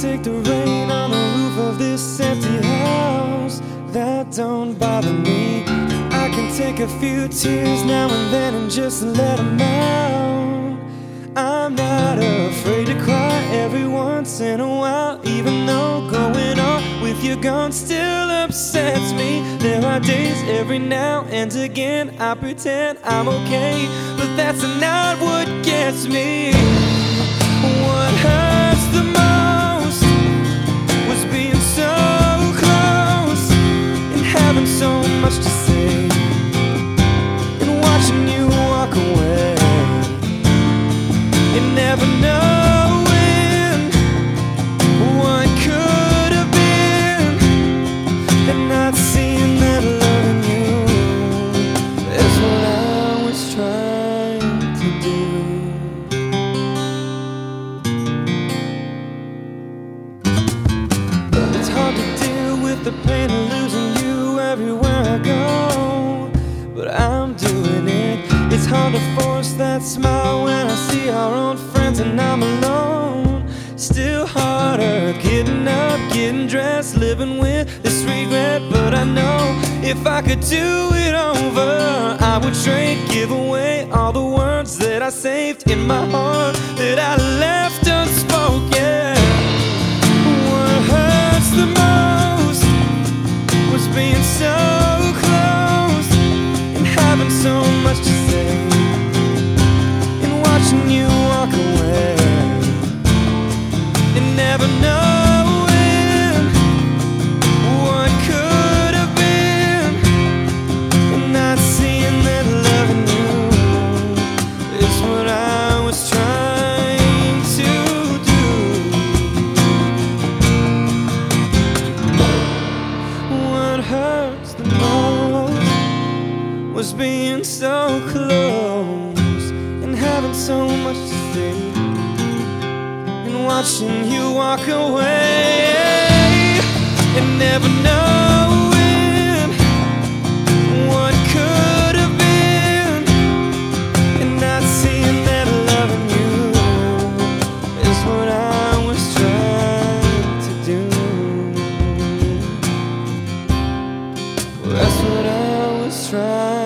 take the rain on the roof of this empty house. That don't bother me. I can take a few tears now and then and just let them out. I'm not afraid to cry every once in a while, even though going on with you gone still upsets me. There are days every now and again I pretend I'm okay, but that's not what gets me. With the pain of losing you everywhere I go, but I'm doing it. It's hard to force that smile when I see our old friends and I'm alone. Still harder getting up, getting dressed, living with this regret. But I know if I could do it over, I would trade, give away all the words that I saved in my heart that I and you walk away. And never knowing what could have been. And not seeing that loving you is what I was trying to do. What hurts the most was being so close having so much to say and watching you walk away and never knowing what could have been and not seeing that loving you is what I was trying to do. Well, that's what I was trying.